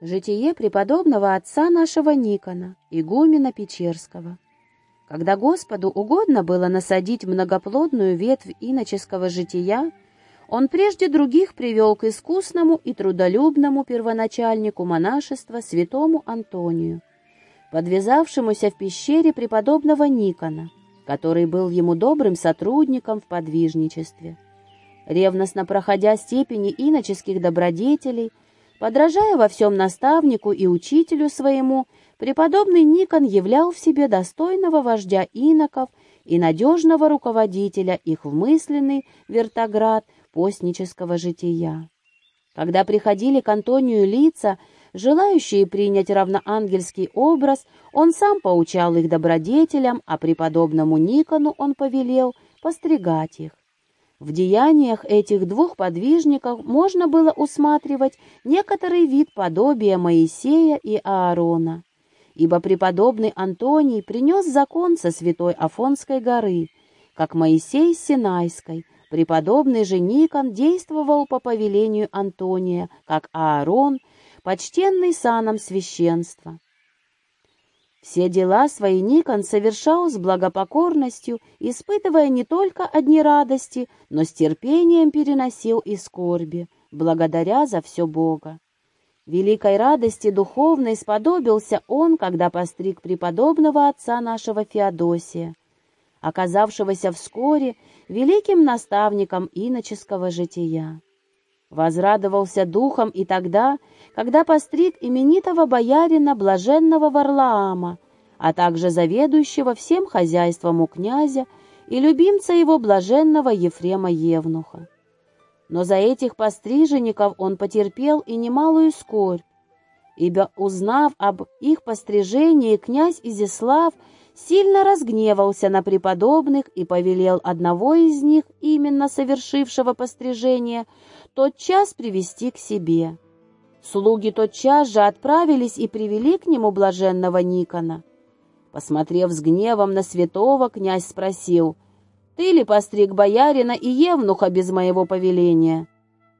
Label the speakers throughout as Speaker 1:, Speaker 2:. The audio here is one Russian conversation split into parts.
Speaker 1: Житие преподобного отца нашего Никона, игумена Печерского. Когда Господу угодно было насадить многоплодную ветвь иноческого жития, он прежде других привел к искусному и трудолюбному первоначальнику монашества святому Антонию, подвязавшемуся в пещере преподобного Никона, который был ему добрым сотрудником в подвижничестве. Ревностно проходя степени иноческих добродетелей, Подражая во всем наставнику и учителю своему, преподобный Никон являл в себе достойного вождя иноков и надежного руководителя их в мысленный вертоград постнического жития. Когда приходили к Антонию лица, желающие принять равноангельский образ, он сам поучал их добродетелям, а преподобному Никону он повелел постригать их. В деяниях этих двух подвижников можно было усматривать некоторый вид подобия Моисея и Аарона, ибо преподобный Антоний принес закон со святой Афонской горы, как Моисей с Синайской, преподобный же Никон действовал по повелению Антония, как Аарон, почтенный саном священства. Все дела свои Никон совершал с благопокорностью, испытывая не только одни радости, но с терпением переносил и скорби, благодаря за все Бога. Великой радости духовной сподобился он, когда постриг преподобного отца нашего Феодосия, оказавшегося вскоре великим наставником иноческого жития. Возрадовался духом и тогда, когда постриг именитого боярина блаженного Варлаама, а также заведующего всем хозяйством у князя и любимца его блаженного Ефрема Евнуха. Но за этих постриженников он потерпел и немалую скорбь, ибо, узнав об их пострижении, князь Изяслав сильно разгневался на преподобных и повелел одного из них, именно совершившего пострижение, тотчас привести к себе. Слуги тотчас же отправились и привели к нему блаженного Никона. Посмотрев с гневом на святого, князь спросил, «Ты ли постриг боярина и евнуха без моего повеления?»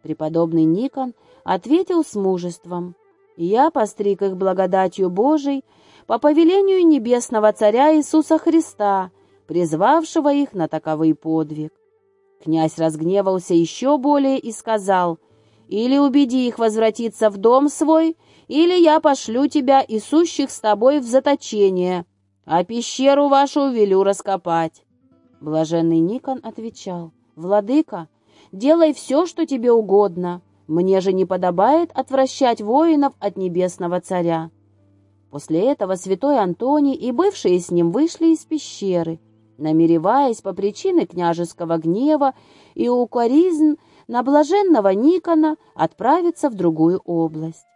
Speaker 1: Преподобный Никон ответил с мужеством, «Я постриг их благодатью Божией по повелению небесного царя Иисуса Христа, призвавшего их на таковый подвиг. Князь разгневался еще более и сказал, «Или убеди их возвратиться в дом свой, или я пошлю тебя и сущих с тобой в заточение, а пещеру вашу велю раскопать». Блаженный Никон отвечал, «Владыка, делай все, что тебе угодно, мне же не подобает отвращать воинов от небесного царя». После этого святой Антоний и бывшие с ним вышли из пещеры, намереваясь по причине княжеского гнева и укоризн на блаженного Никона отправиться в другую область.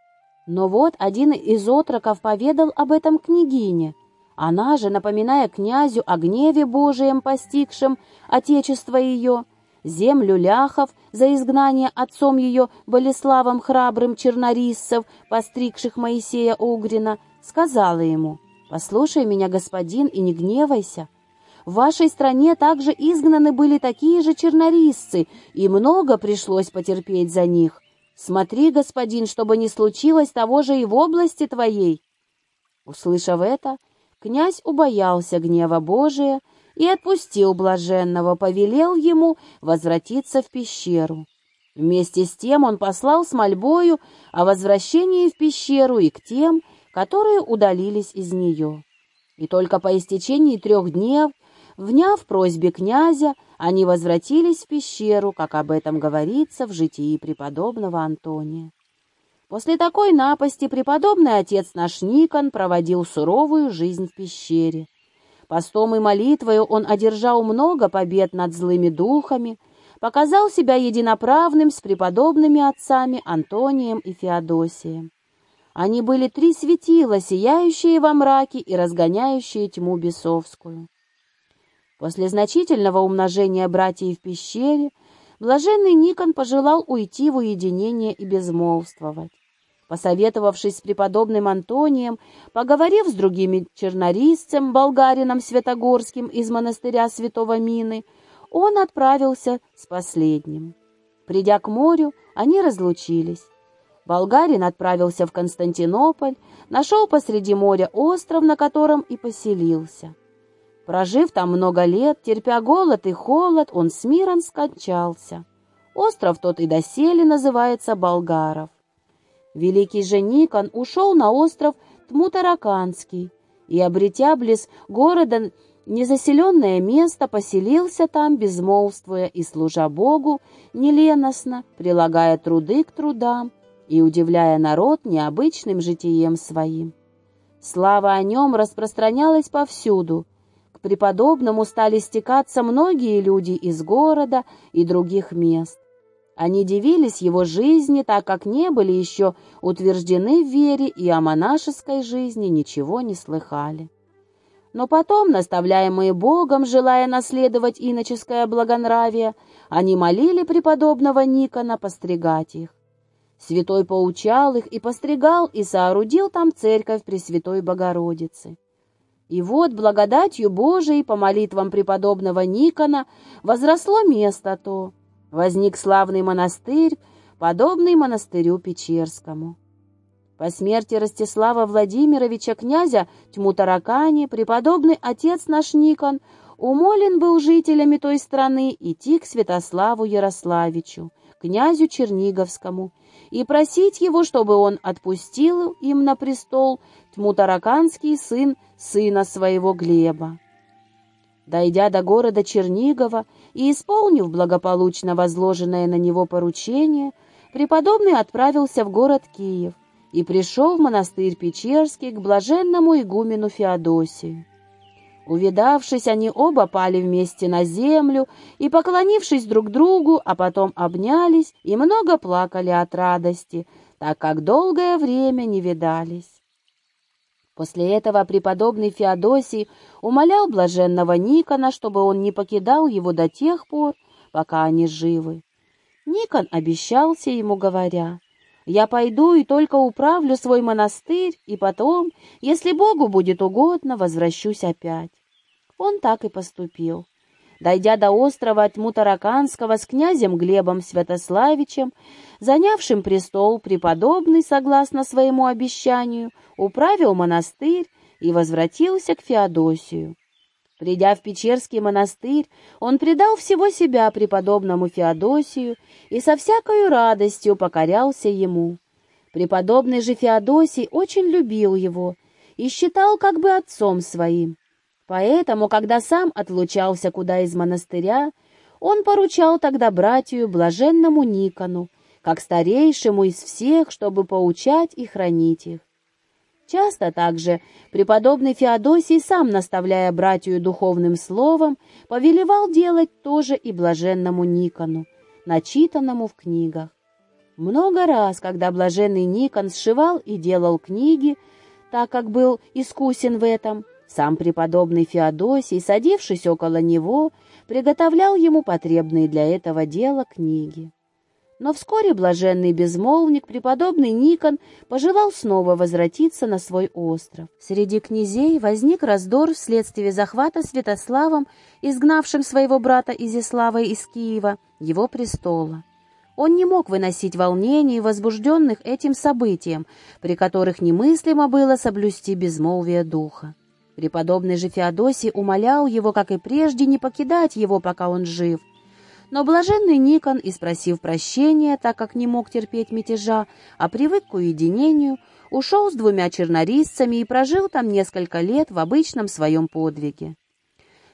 Speaker 1: Но вот один из отроков поведал об этом княгине. Она же, напоминая князю о гневе Божием, постигшем отечество ее, землю ляхов за изгнание отцом ее Болеславом храбрым чернориссов, постригших Моисея Угрина, сказала ему, «Послушай меня, господин, и не гневайся, в вашей стране также изгнаны были такие же чернорисцы, и много пришлось потерпеть за них. Смотри, господин, чтобы не случилось того же и в области твоей». Услышав это, князь убоялся гнева Божия и отпустил блаженного, повелел ему возвратиться в пещеру. Вместе с тем он послал с мольбою о возвращении в пещеру и к тем, которые удалились из нее. И только по истечении трех дней Вняв просьбе князя, они возвратились в пещеру, как об этом говорится в житии преподобного Антония. После такой напасти преподобный отец наш Никон проводил суровую жизнь в пещере. Постом и молитвою он одержал много побед над злыми духами, показал себя единоправным с преподобными отцами Антонием и Феодосием. Они были три светила, сияющие во мраке и разгоняющие тьму бесовскую. После значительного умножения братьев в пещере, блаженный Никон пожелал уйти в уединение и безмолвствовать. Посоветовавшись с преподобным Антонием, поговорив с другими чернорисцем, болгарином Святогорским из монастыря Святого Мины, он отправился с последним. Придя к морю, они разлучились. Болгарин отправился в Константинополь, нашел посреди моря остров, на котором и поселился. Прожив там много лет, терпя голод и холод, он с миром скончался. Остров тот и доселе называется Болгаров. Великий же Никон ушел на остров Тмутараканский и, обретя близ города незаселенное место, поселился там, безмолвствуя и служа Богу неленостно, прилагая труды к трудам и удивляя народ необычным житием своим. Слава о нем распространялась повсюду, преподобному стали стекаться многие люди из города и других мест. Они дивились его жизни, так как не были еще утверждены в вере и о монашеской жизни ничего не слыхали. Но потом, наставляемые Богом, желая наследовать иноческое благонравие, они молили преподобного Никона постригать их. Святой поучал их и постригал, и соорудил там церковь Пресвятой Богородицы. И вот благодатью Божией по молитвам преподобного Никона возросло место то. Возник славный монастырь, подобный монастырю Печерскому. По смерти Ростислава Владимировича князя Тьму-Таракани преподобный отец наш Никон умолен был жителями той страны идти к Святославу Ярославичу, князю Черниговскому, и просить его, чтобы он отпустил им на престол Тьмутараканский сын сына своего Глеба. Дойдя до города Чернигова и исполнив благополучно возложенное на него поручение, преподобный отправился в город Киев и пришел в монастырь Печерский к блаженному игумену Феодосию. Увидавшись, они оба пали вместе на землю и, поклонившись друг другу, а потом обнялись и много плакали от радости, так как долгое время не видались. После этого преподобный Феодосий умолял блаженного Никона, чтобы он не покидал его до тех пор, пока они живы. Никон обещался ему, говоря, «Я пойду и только управлю свой монастырь, и потом, если Богу будет угодно, возвращусь опять». Он так и поступил. Дойдя до острова Тьму-Тараканского с князем Глебом Святославичем, занявшим престол, преподобный, согласно своему обещанию, управил монастырь и возвратился к Феодосию. Придя в Печерский монастырь, он предал всего себя преподобному Феодосию и со всякою радостью покорялся ему. Преподобный же Феодосий очень любил его и считал как бы отцом своим. Поэтому, когда сам отлучался куда из монастыря, он поручал тогда братью блаженному Никону, как старейшему из всех, чтобы поучать и хранить их. Часто также преподобный Феодосий, сам наставляя братью духовным словом, повелевал делать тоже и блаженному Никону, начитанному в книгах. Много раз, когда блаженный Никон сшивал и делал книги, так как был искусен в этом, сам преподобный Феодосий, садившись около него, приготовлял ему потребные для этого дела книги. Но вскоре блаженный безмолвник, преподобный Никон, пожелал снова возвратиться на свой остров. Среди князей возник раздор вследствие захвата Святославом, изгнавшим своего брата Изяслава из Киева, его престола. Он не мог выносить волнений, возбужденных этим событием, при которых немыслимо было соблюсти безмолвие духа. Преподобный же Феодосий умолял его, как и прежде, не покидать его, пока он жив. Но блаженный Никон, испросив прощения, так как не мог терпеть мятежа, а привык к уединению, ушел с двумя чернорисцами и прожил там несколько лет в обычном своем подвиге.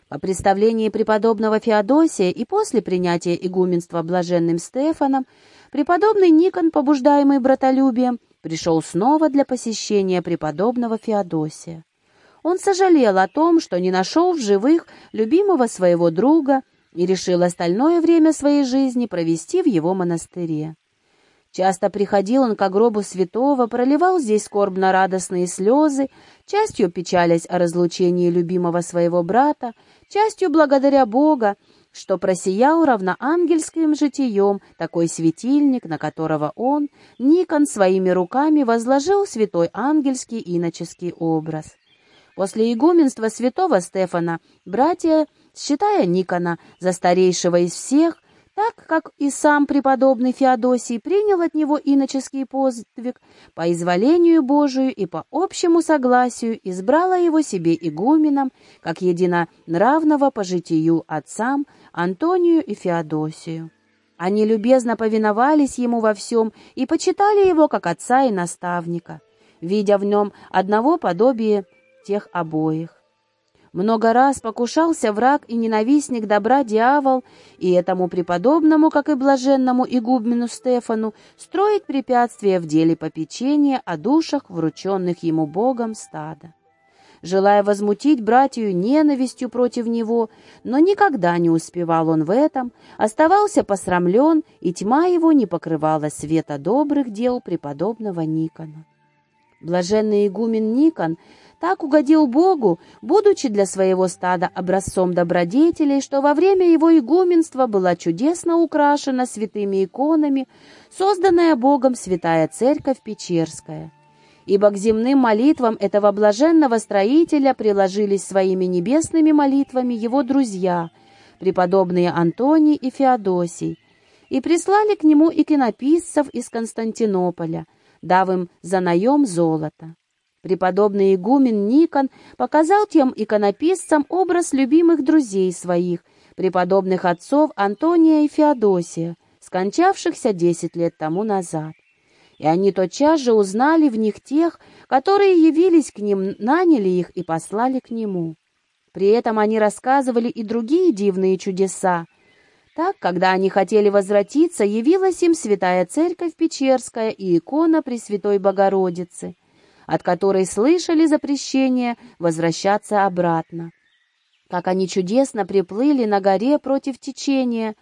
Speaker 1: По представлении преподобного Феодосия и после принятия игуменства блаженным Стефаном, преподобный Никон, побуждаемый братолюбием, пришел снова для посещения преподобного Феодосия. Он сожалел о том, что не нашел в живых любимого своего друга и решил остальное время своей жизни провести в его монастыре. Часто приходил он к гробу святого, проливал здесь скорбно-радостные слезы, частью печалясь о разлучении любимого своего брата, частью благодаря Бога, что просиял равноангельским житием такой светильник, на которого он, Никон, своими руками возложил святой ангельский иноческий образ. После игуменства святого Стефана братья, считая Никона за старейшего из всех, так как и сам преподобный Феодосий принял от него иноческий подвиг, по изволению Божию и по общему согласию избрала его себе игуменом, как единонравного по житию отцам Антонию и Феодосию. Они любезно повиновались ему во всем и почитали его как отца и наставника, видя в нем одного подобия тех обоих. Много раз покушался враг и ненавистник добра дьявол, и этому преподобному, как и блаженному игумену Стефану, строить препятствия в деле попечения о душах, врученных ему Богом стада. Желая возмутить братью ненавистью против него, но никогда не успевал он в этом, оставался посрамлен, и тьма его не покрывала света добрых дел преподобного Никона. Блаженный игумен Никон так угодил Богу, будучи для своего стада образцом добродетелей, что во время его игуменства была чудесно украшена святыми иконами, созданная Богом святая церковь Печерская. Ибо к земным молитвам этого блаженного строителя приложились своими небесными молитвами его друзья, преподобные Антоний и Феодосий, и прислали к нему иконописцев из Константинополя, дав им за наем золота. Преподобный игумен Никон показал тем иконописцам образ любимых друзей своих, преподобных отцов Антония и Феодосия, скончавшихся десять лет тому назад. И они тотчас же узнали в них тех, которые явились к ним, наняли их и послали к нему. При этом они рассказывали и другие дивные чудеса. Так, когда они хотели возвратиться, явилась им святая церковь Печерская и икона Пресвятой Богородицы — от которой слышали запрещение возвращаться обратно. Как они чудесно приплыли на горе против течения,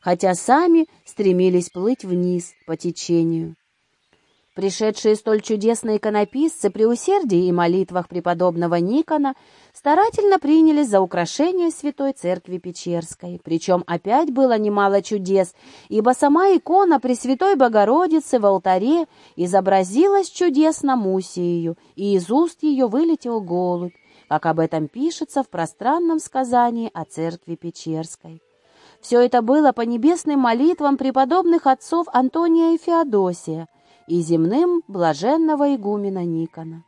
Speaker 1: хотя сами стремились плыть вниз по течению. Пришедшие столь чудесные иконописцы при усердии и молитвах преподобного Никона старательно принялись за украшение Святой Церкви Печерской. Причем опять было немало чудес, ибо сама икона Пресвятой Богородицы в алтаре изобразилась чудесно Мусиею, и из уст ее вылетел голубь, как об этом пишется в пространном сказании о Церкви Печерской. Все это было по небесным молитвам преподобных отцов Антония и Феодосия, и земным блаженного игумена Никона.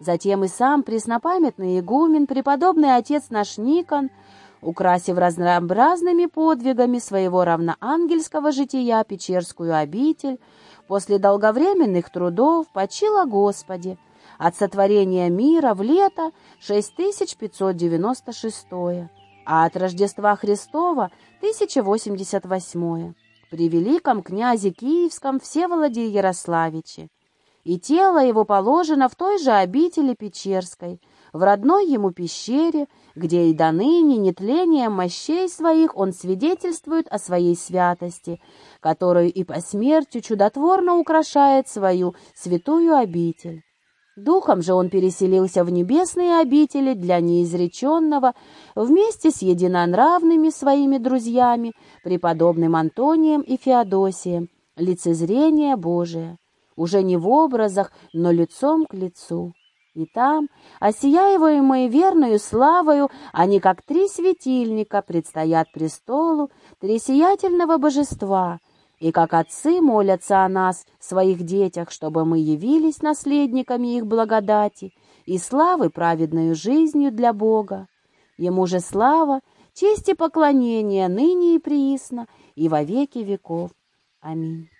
Speaker 1: Затем и сам преснопамятный игумен, преподобный отец наш Никон, украсив разнообразными подвигами своего равноангельского жития Печерскую обитель, после долговременных трудов почил о Господе от сотворения мира в лето 6596, а от Рождества Христова 1088 при великом князе Киевском Всеволоде Ярославиче, и тело его положено в той же обители Печерской, в родной ему пещере, где и до ныне нетлением мощей своих он свидетельствует о своей святости, которую и по смерти чудотворно украшает свою святую обитель. Духом же он переселился в небесные обители для неизреченного вместе с единонравными своими друзьями, преподобным Антонием и Феодосием, лицезрение Божие, уже не в образах, но лицом к лицу. И там, осияемые верную славою, они, как три светильника, предстоят престолу тресиятельного божества — и как отцы молятся о нас, своих детях, чтобы мы явились наследниками их благодати и славы праведную жизнью для Бога. Ему же слава, честь и поклонение ныне и приисно, и во веки веков. Аминь.